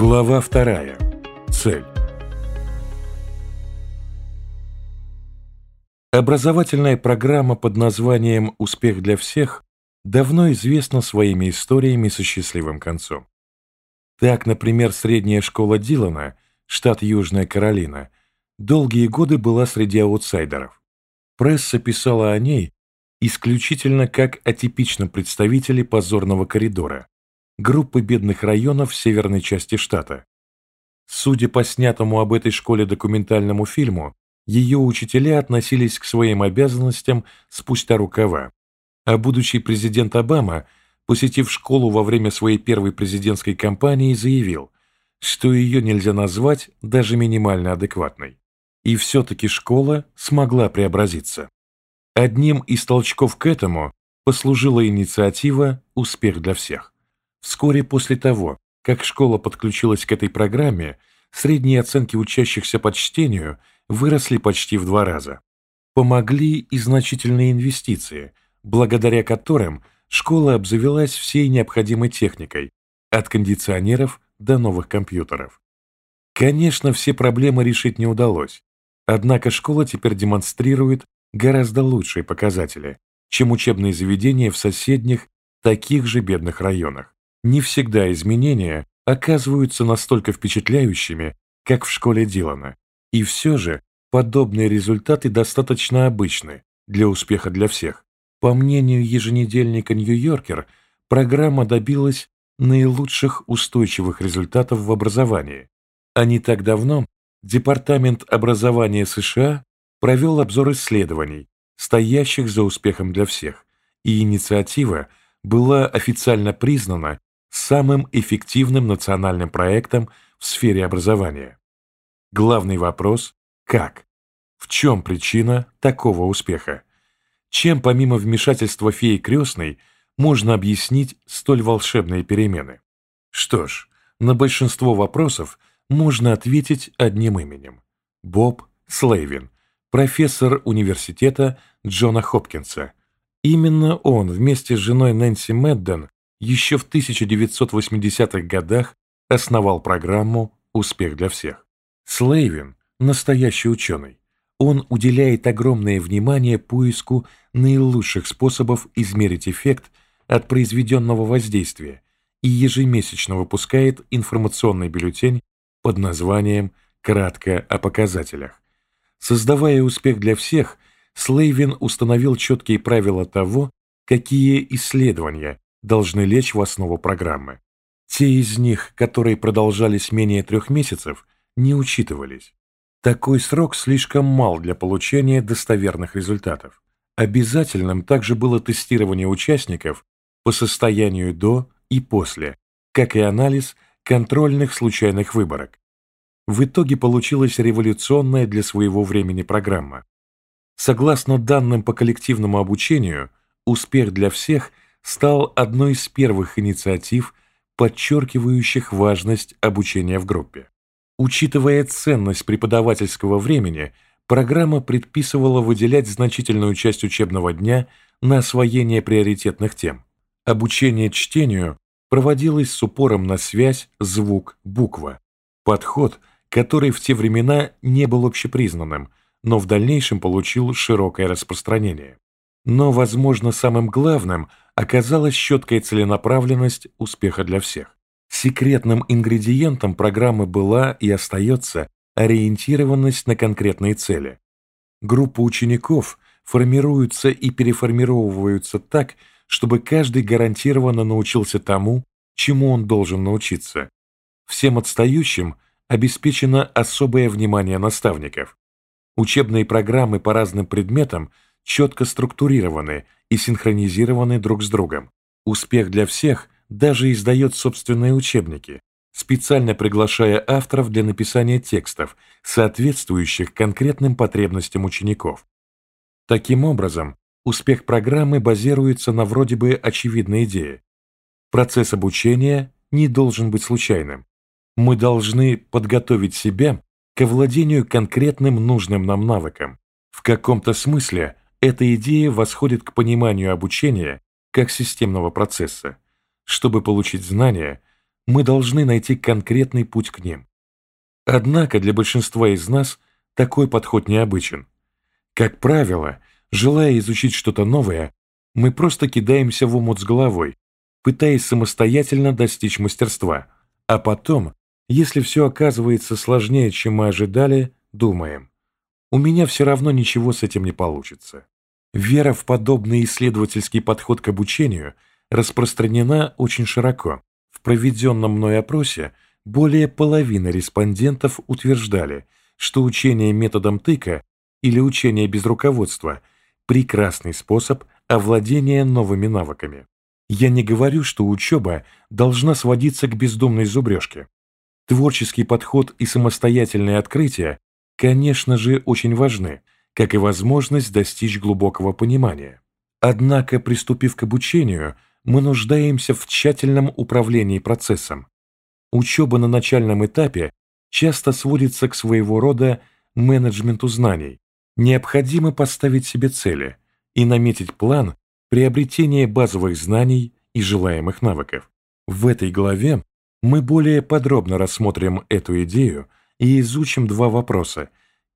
Глава вторая. Цель. Образовательная программа под названием «Успех для всех» давно известна своими историями со счастливым концом. Так, например, средняя школа Дилана, штат Южная Каролина, долгие годы была среди аутсайдеров. Пресса писала о ней исключительно как о типичном представителе позорного коридора, группы бедных районов северной части штата. Судя по снятому об этой школе документальному фильму, ее учителя относились к своим обязанностям спустя рукава, а будущий президент Обама, посетив школу во время своей первой президентской кампании, заявил, что ее нельзя назвать даже минимально адекватной. И все-таки школа смогла преобразиться. Одним из толчков к этому послужила инициатива «Успех для всех». Вскоре после того, как школа подключилась к этой программе, средние оценки учащихся по чтению выросли почти в два раза. Помогли и значительные инвестиции, благодаря которым школа обзавелась всей необходимой техникой, от кондиционеров до новых компьютеров. Конечно, все проблемы решить не удалось, однако школа теперь демонстрирует гораздо лучшие показатели, чем учебные заведения в соседних, таких же бедных районах. Не всегда изменения оказываются настолько впечатляющими, как в школе Дилана. И все же подобные результаты достаточно обычны для успеха для всех. По мнению еженедельника «Нью-Йоркер», программа добилась наилучших устойчивых результатов в образовании. А не так давно Департамент образования США провел обзор исследований, стоящих за успехом для всех, и инициатива была официально признана самым эффективным национальным проектом в сфере образования. Главный вопрос – как? В чем причина такого успеха? Чем помимо вмешательства феи крестной можно объяснить столь волшебные перемены? Что ж, на большинство вопросов можно ответить одним именем – Боб Слейвин, профессор университета Джона Хопкинса. Именно он вместе с женой Нэнси Медден еще в 1980-х годах основал программу «Успех для всех». Слейвин – настоящий ученый. Он уделяет огромное внимание поиску наилучших способов измерить эффект от произведенного воздействия и ежемесячно выпускает информационный бюллетень под названием «Кратко о показателях». Создавая успех для всех, Слейвин установил четкие правила того, какие исследования должны лечь в основу программы. Те из них, которые продолжались менее трех месяцев, не учитывались. Такой срок слишком мал для получения достоверных результатов. Обязательным также было тестирование участников по состоянию до и после, как и анализ контрольных случайных выборок. В итоге получилась революционная для своего времени программа. Согласно данным по коллективному обучению, успех для всех стал одной из первых инициатив, подчеркивающих важность обучения в группе. Учитывая ценность преподавательского времени, программа предписывала выделять значительную часть учебного дня на освоение приоритетных тем. Обучение чтению проводилось с упором на связь звук-буква. Подход, который в те времена не был общепризнанным, но в дальнейшем получил широкое распространение. Но, возможно, самым главным оказалась четкая целенаправленность успеха для всех. Секретным ингредиентом программы была и остается ориентированность на конкретные цели. Группа учеников формируются и переформировываются так, чтобы каждый гарантированно научился тому, чему он должен научиться. Всем отстающим обеспечено особое внимание наставников. Учебные программы по разным предметам – четко структурированы и синхронизированы друг с другом. Успех для всех даже издает собственные учебники, специально приглашая авторов для написания текстов, соответствующих конкретным потребностям учеников. Таким образом, успех программы базируется на вроде бы очевидной идее. Процесс обучения не должен быть случайным. Мы должны подготовить себя к овладению конкретным нужным нам навыком. В каком-то смысле эта идея восходит к пониманию обучения как системного процесса. Чтобы получить знания, мы должны найти конкретный путь к ним. Однако для большинства из нас такой подход необычен. Как правило, желая изучить что-то новое, мы просто кидаемся в омут с головой, пытаясь самостоятельно достичь мастерства, а потом, если все оказывается сложнее, чем мы ожидали, думаем, у меня все равно ничего с этим не получится. Вера в подобный исследовательский подход к обучению распространена очень широко. В проведенном мной опросе более половины респондентов утверждали, что учение методом тыка или учение без руководства – прекрасный способ овладения новыми навыками. Я не говорю, что учеба должна сводиться к бездумной зубрежке. Творческий подход и самостоятельное открытие, конечно же, очень важны, как и возможность достичь глубокого понимания. Однако, приступив к обучению, мы нуждаемся в тщательном управлении процессом. Учеба на начальном этапе часто сводится к своего рода менеджменту знаний. Необходимо поставить себе цели и наметить план приобретение базовых знаний и желаемых навыков. В этой главе мы более подробно рассмотрим эту идею и изучим два вопроса,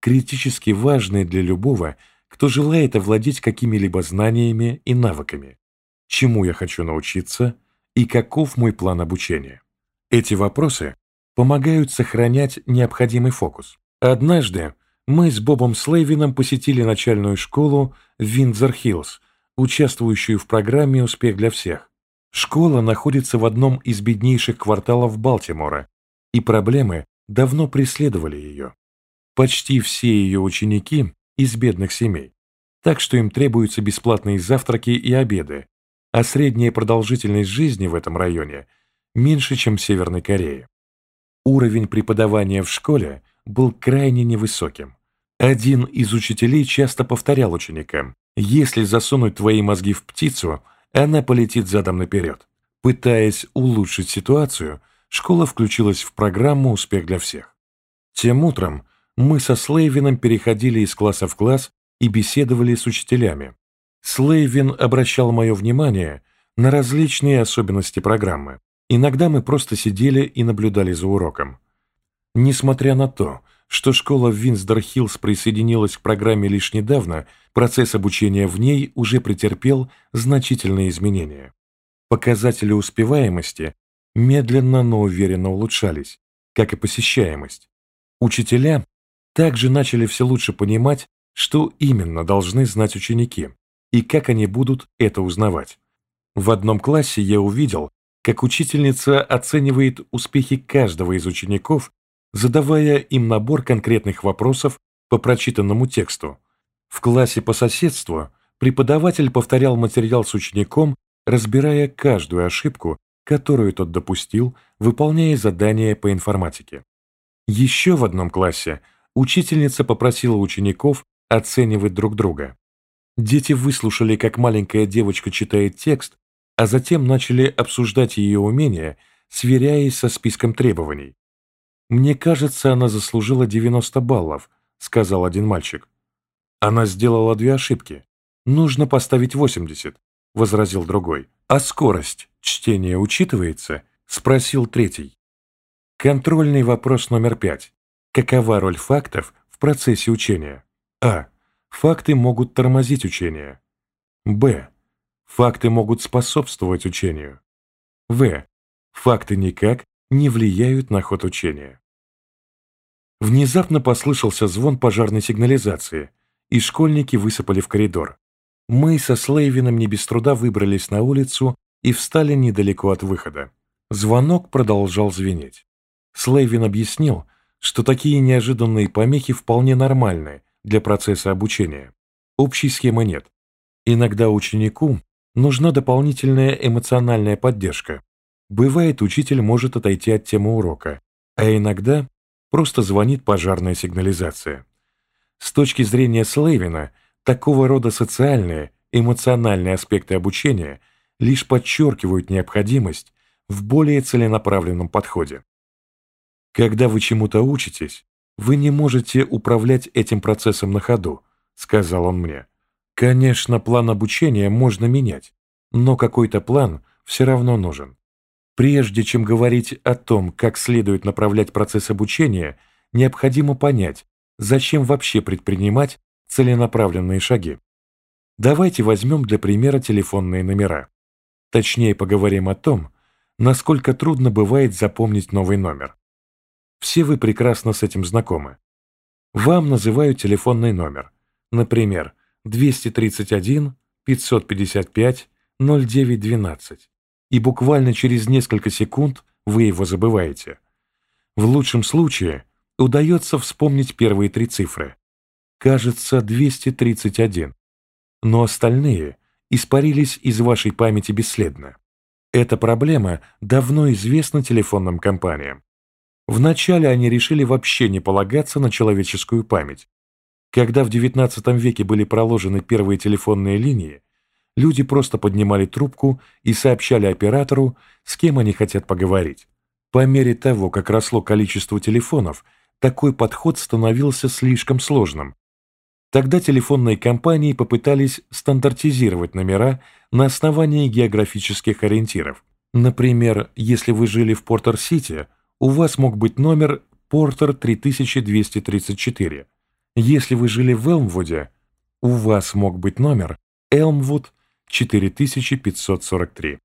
критически важные для любого, кто желает овладеть какими-либо знаниями и навыками. Чему я хочу научиться и каков мой план обучения? Эти вопросы помогают сохранять необходимый фокус. Однажды мы с Бобом Слейвином посетили начальную школу Виндзор-Хиллз участвующую в программе «Успех для всех». Школа находится в одном из беднейших кварталов Балтимора, и проблемы давно преследовали ее. Почти все ее ученики из бедных семей, так что им требуются бесплатные завтраки и обеды, а средняя продолжительность жизни в этом районе меньше, чем в Северной Корее. Уровень преподавания в школе был крайне невысоким. Один из учителей часто повторял ученикам, если засунуть твои мозги в птицу, она полетит задом наперед. Пытаясь улучшить ситуацию, школа включилась в программу «Успех для всех». Тем утром мы со Слейвином переходили из класса в класс и беседовали с учителями. Слейвин обращал мое внимание на различные особенности программы. Иногда мы просто сидели и наблюдали за уроком. Несмотря на то, что школа в Винсдор-Хиллз присоединилась к программе лишь недавно, процесс обучения в ней уже претерпел значительные изменения. Показатели успеваемости медленно, но уверенно улучшались, как и посещаемость. Учителя также начали все лучше понимать, что именно должны знать ученики и как они будут это узнавать. В одном классе я увидел, как учительница оценивает успехи каждого из учеников задавая им набор конкретных вопросов по прочитанному тексту. В классе по соседству преподаватель повторял материал с учеником, разбирая каждую ошибку, которую тот допустил, выполняя задания по информатике. Еще в одном классе учительница попросила учеников оценивать друг друга. Дети выслушали, как маленькая девочка читает текст, а затем начали обсуждать ее умения, сверяясь со списком требований. «Мне кажется, она заслужила 90 баллов», — сказал один мальчик. «Она сделала две ошибки. Нужно поставить 80», — возразил другой. «А скорость чтения учитывается?» — спросил третий. Контрольный вопрос номер пять. Какова роль фактов в процессе учения? А. Факты могут тормозить учение. Б. Факты могут способствовать учению. В. Факты никак не влияют на ход учения. Внезапно послышался звон пожарной сигнализации, и школьники высыпали в коридор. Мы со Слейвином не без труда выбрались на улицу и встали недалеко от выхода. Звонок продолжал звенеть. Слейвин объяснил, что такие неожиданные помехи вполне нормальны для процесса обучения. Общей схемы нет. Иногда ученику нужна дополнительная эмоциональная поддержка, Бывает, учитель может отойти от темы урока, а иногда просто звонит пожарная сигнализация. С точки зрения Слейвина, такого рода социальные, эмоциональные аспекты обучения лишь подчеркивают необходимость в более целенаправленном подходе. Когда вы чему-то учитесь, вы не можете управлять этим процессом на ходу, сказал он мне. Конечно, план обучения можно менять, но какой-то план все равно нужен. Прежде чем говорить о том, как следует направлять процесс обучения, необходимо понять, зачем вообще предпринимать целенаправленные шаги. Давайте возьмем для примера телефонные номера. Точнее поговорим о том, насколько трудно бывает запомнить новый номер. Все вы прекрасно с этим знакомы. Вам называют телефонный номер, например, 231 555 0912, и буквально через несколько секунд вы его забываете. В лучшем случае удается вспомнить первые три цифры. Кажется, 231 но остальные испарились из вашей памяти бесследно. Эта проблема давно известна телефонным компаниям. Вначале они решили вообще не полагаться на человеческую память. Когда в XIX веке были проложены первые телефонные линии, люди просто поднимали трубку и сообщали оператору, с кем они хотят поговорить. По мере того, как росло количество телефонов, такой подход становился слишком сложным, Тогда телефонные компании попытались стандартизировать номера на основании географических ориентиров. Например, если вы жили в Портер-Сити, у вас мог быть номер Портер 3234. Если вы жили в Элмвуде, у вас мог быть номер Элмвуд 4543.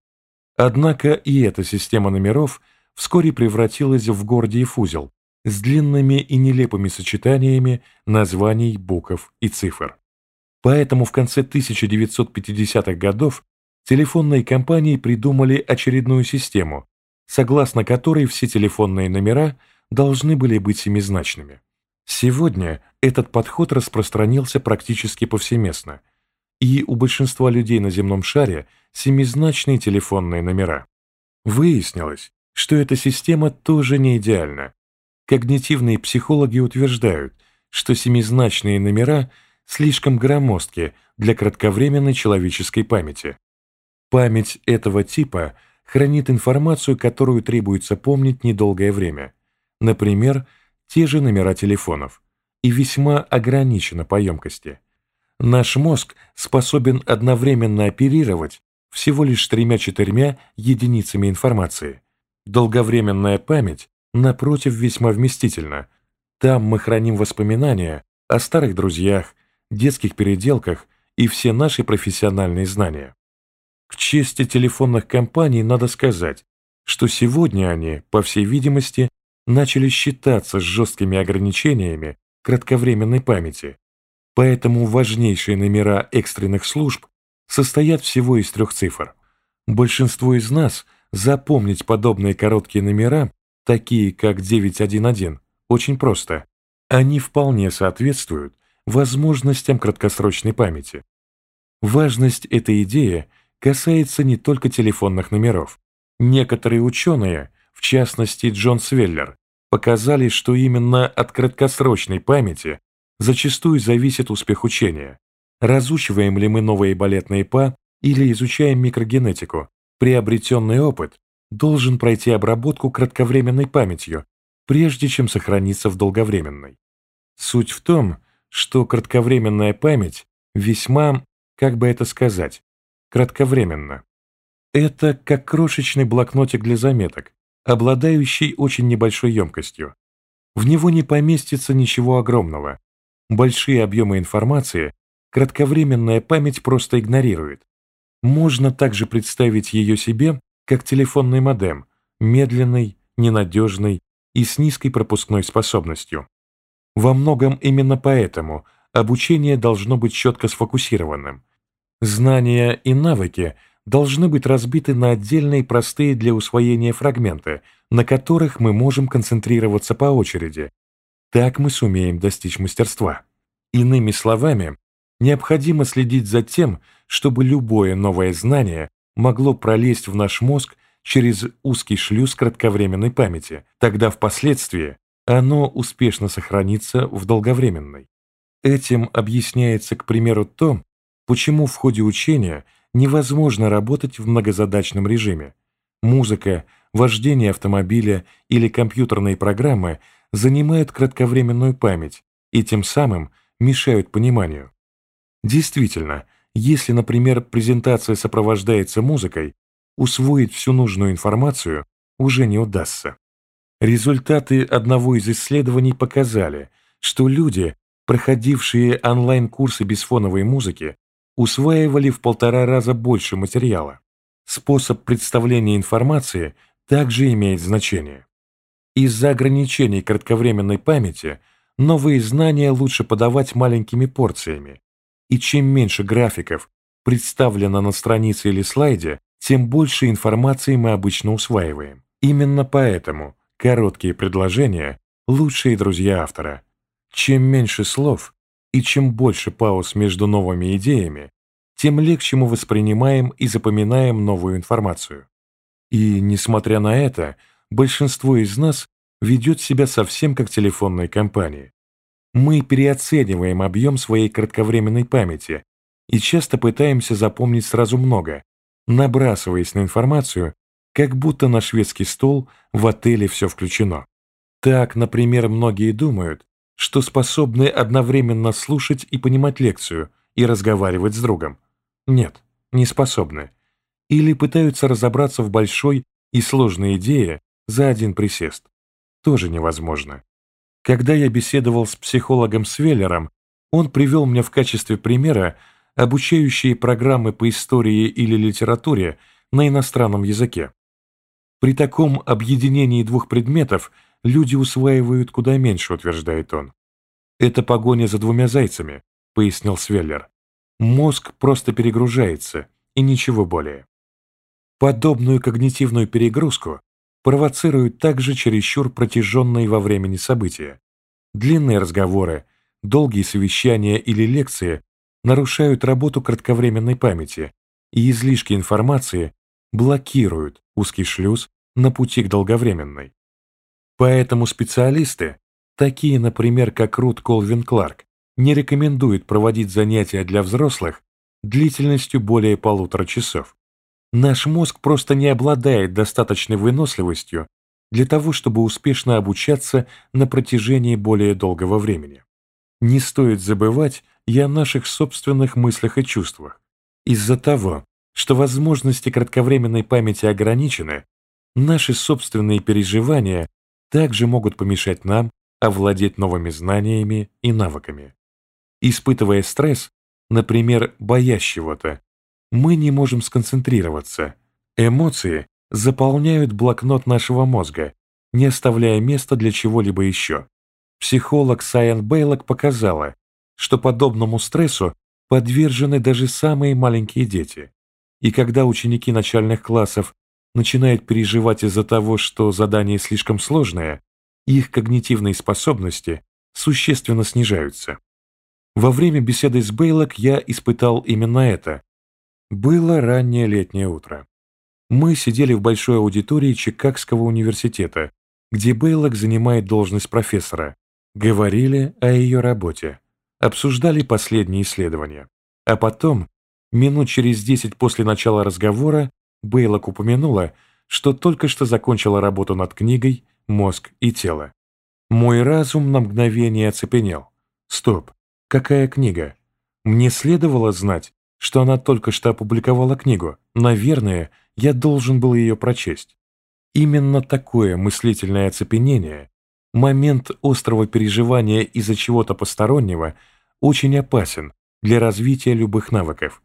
Однако и эта система номеров вскоре превратилась в Гордиев узел, с длинными и нелепыми сочетаниями названий, букв и цифр. Поэтому в конце 1950-х годов телефонные компании придумали очередную систему, согласно которой все телефонные номера должны были быть семизначными. Сегодня этот подход распространился практически повсеместно, и у большинства людей на земном шаре семизначные телефонные номера. Выяснилось, что эта система тоже не идеальна, Когнитивные психологи утверждают, что семизначные номера слишком громоздки для кратковременной человеческой памяти. Память этого типа хранит информацию, которую требуется помнить недолгое время, например, те же номера телефонов, и весьма ограничена по емкости. Наш мозг способен одновременно оперировать всего лишь тремя-четырьмя единицами информации. Долговременная память напротив, весьма вместительно. Там мы храним воспоминания о старых друзьях, детских переделках и все наши профессиональные знания. К чести телефонных компаний надо сказать, что сегодня они, по всей видимости, начали считаться с жесткими ограничениями кратковременной памяти, поэтому важнейшие номера экстренных служб состоят всего из трех цифр. Большинство из нас запомнить подобные короткие номера такие как 911, очень просто. Они вполне соответствуют возможностям краткосрочной памяти. Важность этой идеи касается не только телефонных номеров. Некоторые ученые, в частности Джон Свеллер, показали, что именно от краткосрочной памяти зачастую зависит успех учения. Разучиваем ли мы новые балетные па или изучаем микрогенетику, приобретенный опыт должен пройти обработку кратковременной памятью, прежде чем сохраниться в долговременной. Суть в том, что кратковременная память весьма, как бы это сказать, кратковременна. Это как крошечный блокнотик для заметок, обладающий очень небольшой емкостью. В него не поместится ничего огромного. Большие объемы информации кратковременная память просто игнорирует. Можно также представить ее себе как телефонный модем, медленный, ненадежный и с низкой пропускной способностью. Во многом именно поэтому обучение должно быть четко сфокусированным. Знания и навыки должны быть разбиты на отдельные простые для усвоения фрагменты, на которых мы можем концентрироваться по очереди. Так мы сумеем достичь мастерства. Иными словами, необходимо следить за тем, чтобы любое новое знание могло пролезть в наш мозг через узкий шлюз кратковременной памяти, тогда впоследствии оно успешно сохранится в долговременной. Этим объясняется, к примеру, то, почему в ходе учения невозможно работать в многозадачном режиме. Музыка, вождение автомобиля или компьютерные программы занимают кратковременную память и тем самым мешают пониманию. Действительно, если, например, презентация сопровождается музыкой, усвоить всю нужную информацию уже не удастся. Результаты одного из исследований показали, что люди, проходившие онлайн-курсы без фоновой музыки, усваивали в полтора раза больше материала. Способ представления информации также имеет значение. Из-за ограничений кратковременной памяти новые знания лучше подавать маленькими порциями, и чем меньше графиков представлено на странице или слайде, тем больше информации мы обычно усваиваем. Именно поэтому короткие предложения – лучшие друзья автора. Чем меньше слов и чем больше пауз между новыми идеями, тем легче мы воспринимаем и запоминаем новую информацию. И, несмотря на это, большинство из нас ведет себя совсем как телефонные компании. Мы переоцениваем объем своей кратковременной памяти и часто пытаемся запомнить сразу много, набрасываясь на информацию, как будто на шведский стол в отеле все включено. Так, например, многие думают, что способны одновременно слушать и понимать лекцию и разговаривать с другом. Нет, не способны. Или пытаются разобраться в большой и сложной идее за один присест. Тоже невозможно. Когда я беседовал с психологом Свеллером, он привел мне в качестве примера обучающие программы по истории или литературе на иностранном языке. При таком объединении двух предметов люди усваивают куда меньше, утверждает он. «Это погоня за двумя зайцами», — пояснил Свеллер. «Мозг просто перегружается, и ничего более». Подобную когнитивную перегрузку провоцируют также чересчур протяженные во времени события. Длинные разговоры, долгие совещания или лекции нарушают работу кратковременной памяти, и излишки информации блокируют узкий шлюз на пути к долговременной. Поэтому специалисты, такие, например, как Рут Колвин Кларк, не рекомендуют проводить занятия для взрослых длительностью более полутора часов. Наш мозг просто не обладает достаточной выносливостью для того, чтобы успешно обучаться на протяжении более долгого времени. Не стоит забывать и о наших собственных мыслях и чувствах. Из-за того, что возможности кратковременной памяти ограничены, наши собственные переживания также могут помешать нам овладеть новыми знаниями и навыками. Испытывая стресс, например, боясь чего-то, мы не можем сконцентрироваться. Эмоции заполняют блокнот нашего мозга, не оставляя места для чего-либо еще. Психолог Сайен Бейлок показала, что подобному стрессу подвержены даже самые маленькие дети. И когда ученики начальных классов начинают переживать из-за того, что задание слишком сложное, их когнитивные способности существенно снижаются. Во время беседы с Бейлок я испытал именно это, было раннее летнее утро. Мы сидели в большой аудитории Чикагского университета, где Бейлок занимает должность профессора, говорили о ее работе, обсуждали последние исследования. А потом, минут через десять после начала разговора, Бейлок упомянула, что только что закончила работу над книгой «Мозг и тело». Мой разум на мгновение оцепенел. Стоп, какая книга? Мне следовало знать, что она только что опубликовала книгу. Наверное, я должен был ее прочесть. Именно такое мыслительное оцепенение, момент острого переживания из-за чего-то постороннего, очень опасен для развития любых навыков.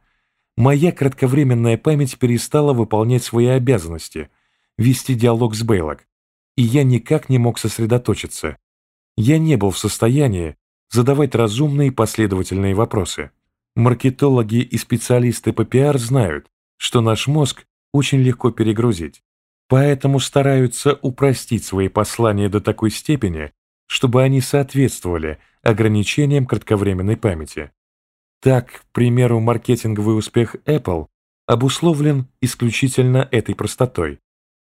Моя кратковременная память перестала выполнять свои обязанности, вести диалог с Бейлок, и я никак не мог сосредоточиться. Я не был в состоянии задавать разумные последовательные вопросы. Маркетологи и специалисты по пиар знают, что наш мозг очень легко перегрузить, поэтому стараются упростить свои послания до такой степени, чтобы они соответствовали ограничениям кратковременной памяти. Так, к примеру, маркетинговый успех Apple обусловлен исключительно этой простотой.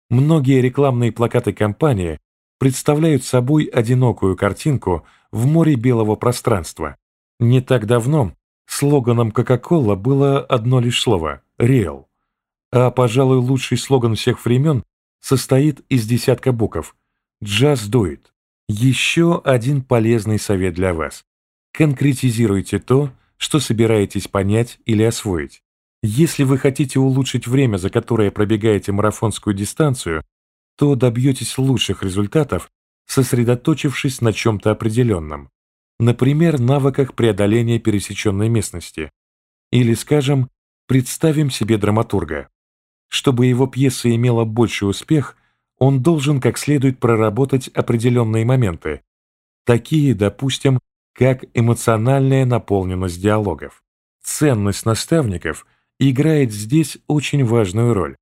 Многие рекламные плакаты компании представляют собой одинокую картинку в море белого пространства. Не так давно Слоганом Coca-Cola было одно лишь слово «Real». А, пожалуй, лучший слоган всех времен состоит из десятка букв «Just do it». Еще один полезный совет для вас. Конкретизируйте то, что собираетесь понять или освоить. Если вы хотите улучшить время, за которое пробегаете марафонскую дистанцию, то добьетесь лучших результатов, сосредоточившись на чем-то определенном, например, навыках преодоления пересеченной местности. Или, скажем, представим себе драматурга. Чтобы его пьеса имела больший успех, он должен как следует проработать определенные моменты, такие, допустим, как эмоциональная наполненность диалогов. Ценность наставников играет здесь очень важную роль.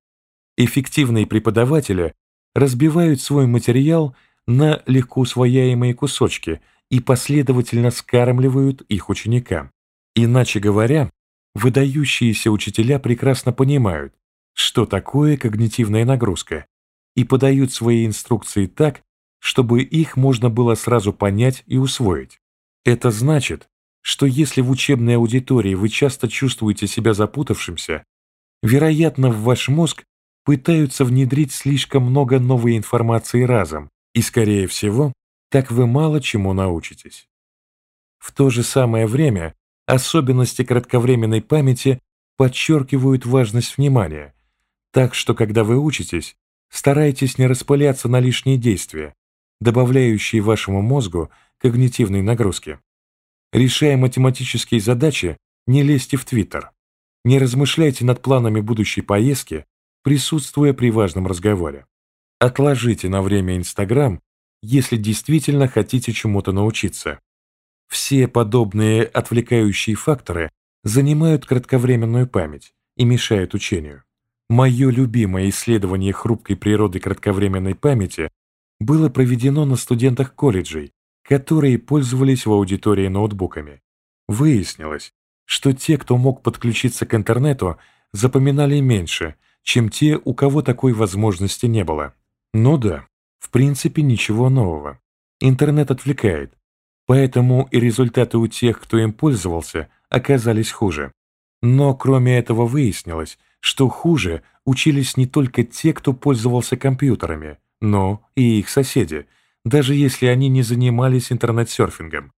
Эффективные преподаватели разбивают свой материал на легко усвояемые кусочки и последовательно скармливают их ученикам. Иначе говоря, выдающиеся учителя прекрасно понимают, что такое когнитивная нагрузка, и подают свои инструкции так, чтобы их можно было сразу понять и усвоить. Это значит, что если в учебной аудитории вы часто чувствуете себя запутавшимся, вероятно, в ваш мозг пытаются внедрить слишком много новой информации разом, и, скорее всего, так вы мало чему научитесь. В то же самое время особенности кратковременной памяти подчеркивают важность внимания, так что, когда вы учитесь, старайтесь не распыляться на лишние действия, добавляющие вашему мозгу когнитивной нагрузки. Решая математические задачи, не лезьте в Твиттер. Не размышляйте над планами будущей поездки, присутствуя при важном разговоре. Отложите на время Инстаграм, если действительно хотите чему-то научиться. Все подобные отвлекающие факторы занимают кратковременную память и мешают учению. Мое любимое исследование хрупкой природы кратковременной памяти было проведено на студентах колледжей, которые пользовались в аудитории ноутбуками. Выяснилось, что те, кто мог подключиться к интернету, запоминали меньше, чем те, у кого такой возможности не было. Ну да, в принципе ничего нового. Интернет отвлекает, поэтому и результаты у тех, кто им пользовался, оказались хуже. Но кроме этого выяснилось, что хуже учились не только те, кто пользовался компьютерами, но и их соседи, даже если они не занимались интернет-серфингом.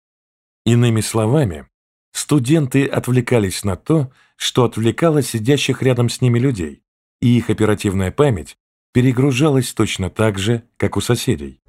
Иными словами, студенты отвлекались на то, что отвлекало сидящих рядом с ними людей, и их оперативная память перегружалась точно так же, как у соседей.